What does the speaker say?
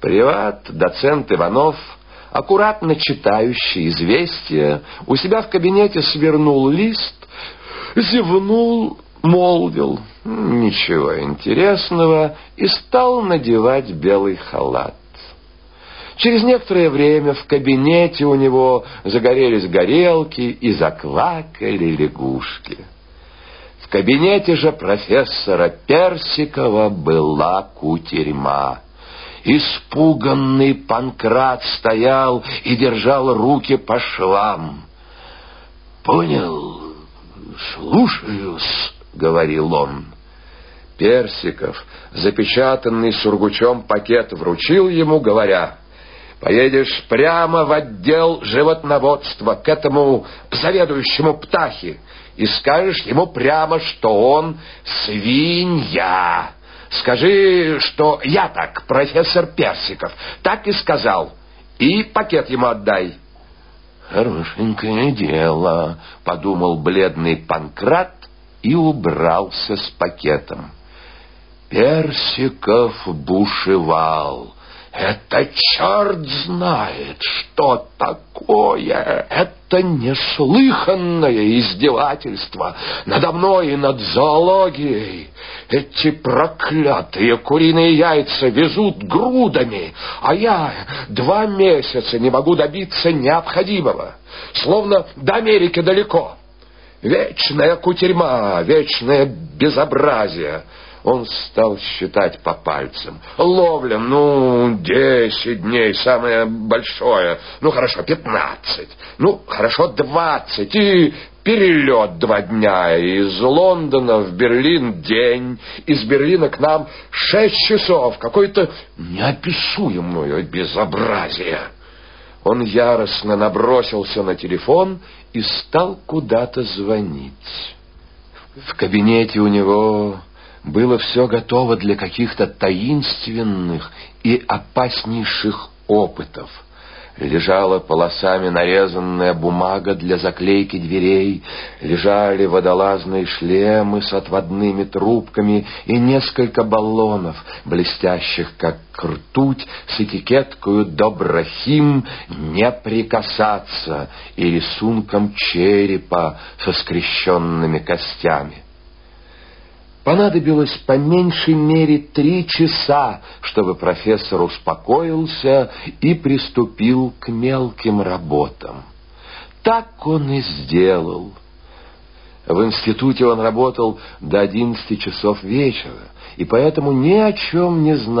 Приват, доцент Иванов, аккуратно читающий известия, у себя в кабинете свернул лист, зевнул, молвил ничего интересного и стал надевать белый халат. Через некоторое время в кабинете у него загорелись горелки и заквакали лягушки. В кабинете же профессора Персикова была кутерьма. Испуганный Панкрат стоял и держал руки по швам. «Понял, слушаюсь», — говорил он. Персиков, запечатанный сургучом пакет, вручил ему, говоря, «Поедешь прямо в отдел животноводства к этому заведующему птахи и скажешь ему прямо, что он свинья». Скажи, что я так, профессор Персиков, так и сказал. И пакет ему отдай. Хорошенькое дело, подумал бледный Панкрат и убрался с пакетом. Персиков бушевал. Это черт знает, что такое. Это неслыханное издевательство надо мной и над зоологией. Эти проклятые куриные яйца везут грудами, а я два месяца не могу добиться необходимого. Словно до Америки далеко. Вечная кутерьма, вечное безобразие. Он стал считать по пальцам. Ловля, ну, десять дней, самое большое. Ну, хорошо, пятнадцать. Ну, хорошо, двадцать. И перелет два дня. Из Лондона в Берлин день. Из Берлина к нам шесть часов. Какое-то неописуемое безобразие. Он яростно набросился на телефон и стал куда-то звонить. В кабинете у него было все готово для каких-то таинственных и опаснейших опытов. Лежала полосами нарезанная бумага для заклейки дверей, лежали водолазные шлемы с отводными трубками и несколько баллонов, блестящих как ртуть, с этикеткою «Доброхим не прикасаться» и рисунком черепа со скрещенными костями. Понадобилось по меньшей мере три часа, чтобы профессор успокоился и приступил к мелким работам. Так он и сделал. В институте он работал до одиннадцати часов вечера, и поэтому ни о чем не знал.